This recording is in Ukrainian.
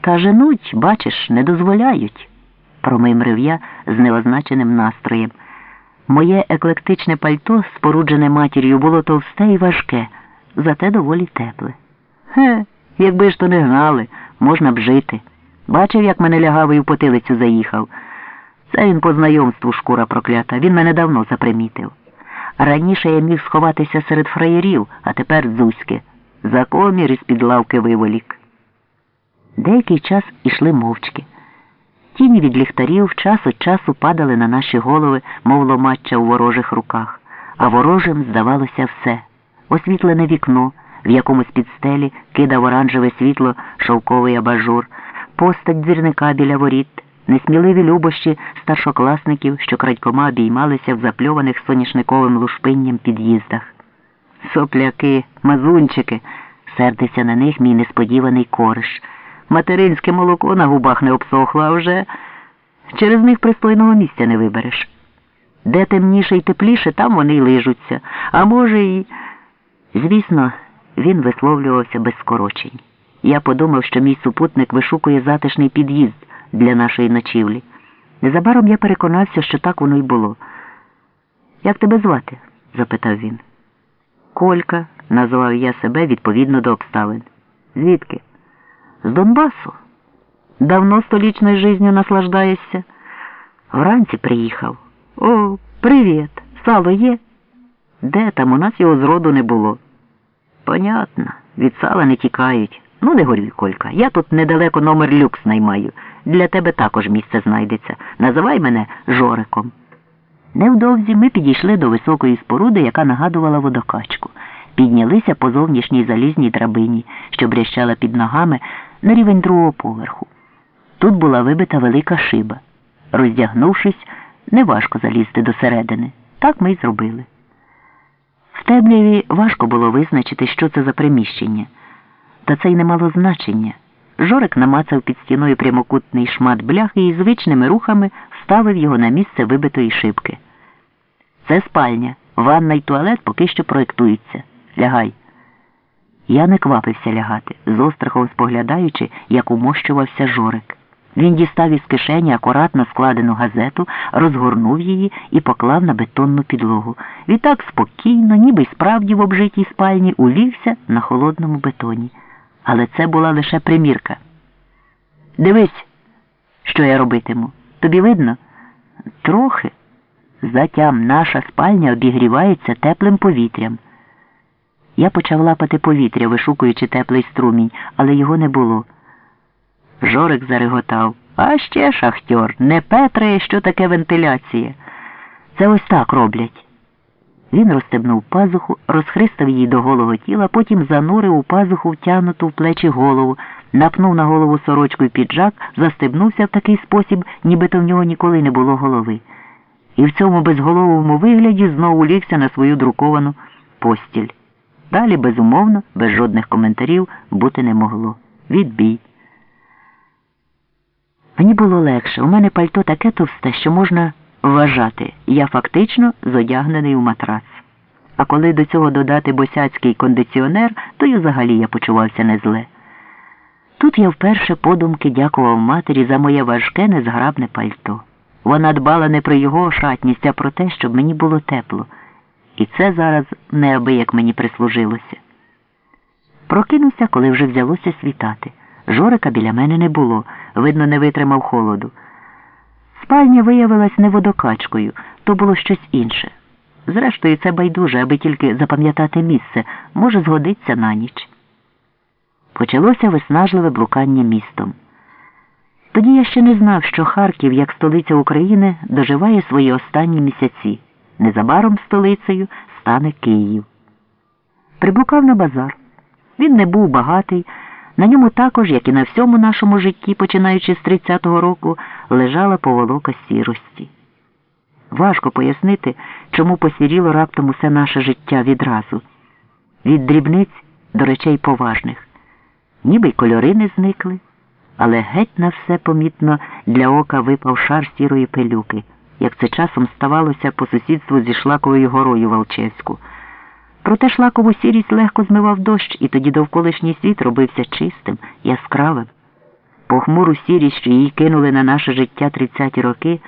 Та женуть, бачиш, не дозволяють, промимрив я з неозначеним настроєм. Моє еклектичне пальто, споруджене матір'ю, було товсте і важке, зате доволі тепле. Хе, якби ж то не гнали, можна б жити. Бачив, як мене лягавий у потилицю заїхав. Це він по знайомству шкура проклята, він мене давно запримітив. Раніше я міг сховатися серед фраєрів, а тепер дзузьки. За комір із під лавки виволік. Деякий час ішли мовчки. Тіні від ліхтарів час від часу падали на наші голови, мов ломача у ворожих руках, а ворожим здавалося все освітлене вікно, в якомусь підстелі кидав оранжеве світло шовковий абажур, постать двірника біля воріт, несміливі любощі старшокласників, що крадькома обіймалися в запльованих соняшниковим лушпинням під'їздах. Сопляки, мазунчики, сердиться на них мій несподіваний кориш. Материнське молоко на губах не обсохло, а вже через них пристойного місця не вибереш. Де темніше і тепліше, там вони й лижуться, а може, і. Звісно, він висловлювався без скорочень. Я подумав, що мій супутник вишукує затишний під'їзд для нашої ночівлі. Незабаром я переконався, що так воно й було. Як тебе звати? запитав він. Колька, назвав я себе відповідно до обставин. Звідки? З Донбасу. Давно столічною жизнью наслаждаєшся. Вранці приїхав. О, привіт. Сало є? Де там? У нас його зроду не було. Понятно, від сала не тікають. Ну, не горюй, Колька. Я тут недалеко номер люкс наймаю. Для тебе також місце знайдеться. Називай мене Жориком. Невдовзі ми підійшли до високої споруди, яка нагадувала водокачку. Піднялися по зовнішній залізній драбині, що брящала під ногами на рівень другого поверху. Тут була вибита велика шиба. Роздягнувшись, неважко залізти досередини. Так ми й зробили. В темряві важко було визначити, що це за приміщення, та це й не мало значення. Жорик намацав під стіною прямокутний шмат бляхи і звичними рухами вставив його на місце вибитої шибки. Це спальня, ванна й туалет поки що проєктуються. Лягай. Я не квапився лягати, з острахом споглядаючи, як умощувався Жорик. Він дістав із кишені акуратно складену газету, розгорнув її і поклав на бетонну підлогу. Відтак спокійно, ніби й справді в обжитій спальні, улігся на холодному бетоні. Але це була лише примірка. Дивись, що я робитиму. Тобі видно? Трохи. Затям наша спальня обігрівається теплим повітрям. Я почав лапати повітря, вишукуючи теплий струмінь, але його не було. Жорик зареготав. А ще шахтьор, не петрає, що таке вентиляція. Це ось так роблять. Він розстебнув пазуху, розхристав її до голого тіла, потім занурив у пазуху втягнуту в плечі голову, напнув на голову сорочку і піджак, застебнувся в такий спосіб, нібито в нього ніколи не було голови. І в цьому безголовому вигляді знову лігся на свою друковану постіль. Далі, безумовно, без жодних коментарів бути не могло. Відбій. Мені було легше. У мене пальто таке товсте, що можна вважати. Я фактично зодягнений у матрац. А коли до цього додати босяцький кондиціонер, то й взагалі я почувався незле. Тут я вперше подумки дякував матері за моє важке незграбне пальто. Вона дбала не про його ошатність, а про те, щоб мені було тепло. І це зараз неабияк мені прислужилося. Прокинувся, коли вже взялося світати. Жорика біля мене не було, видно, не витримав холоду. Спальня виявилась не водокачкою, то було щось інше. Зрештою, це байдуже, аби тільки запам'ятати місце, може згодиться на ніч. Почалося виснажливе блукання містом. Тоді я ще не знав, що Харків, як столиця України, доживає свої останні місяці. Незабаром столицею стане Київ. Приблукав на базар. Він не був багатий. На ньому також, як і на всьому нашому житті, починаючи з 30-го року, лежала поволока сірості. Важко пояснити, чому посіріло раптом усе наше життя відразу, від дрібниць до речей поважних. Ніби й кольори не зникли, але геть на все помітно для ока випав шар сірої пилюки, як це часом ставалося по сусідству зі Шлаковою горою Волчевську. Проте шлакову сірість легко змивав дощ, і тоді довколишній світ робився чистим, яскравим. Похмуру сірість, що її кинули на наше життя тридцяті роки.